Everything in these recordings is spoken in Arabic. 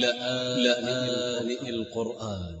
لآن القرآن.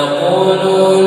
يقولون